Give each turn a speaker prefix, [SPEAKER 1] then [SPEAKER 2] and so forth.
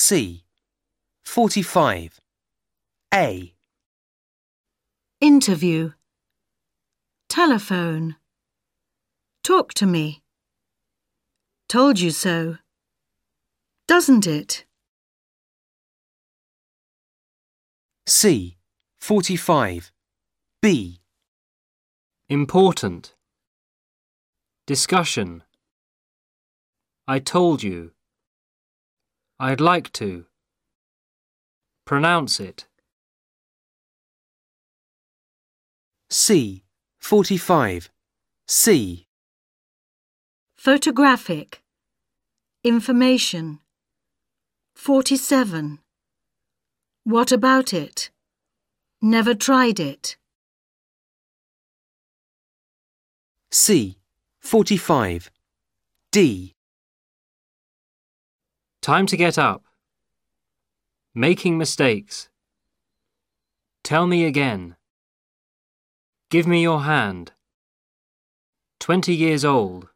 [SPEAKER 1] C. 45. A.
[SPEAKER 2] Interview. Telephone. Talk to me. Told you so. Doesn't it?
[SPEAKER 1] C. 45. B.
[SPEAKER 3] Important. Discussion. I told you. I'd like to. Pronounce it.
[SPEAKER 1] C. 45. C.
[SPEAKER 2] Photographic. Information. 47. What about it? Never tried it.
[SPEAKER 1] C. 45. D.
[SPEAKER 3] Time to get up. Making mistakes. Tell me again. Give me your hand. Twenty years old.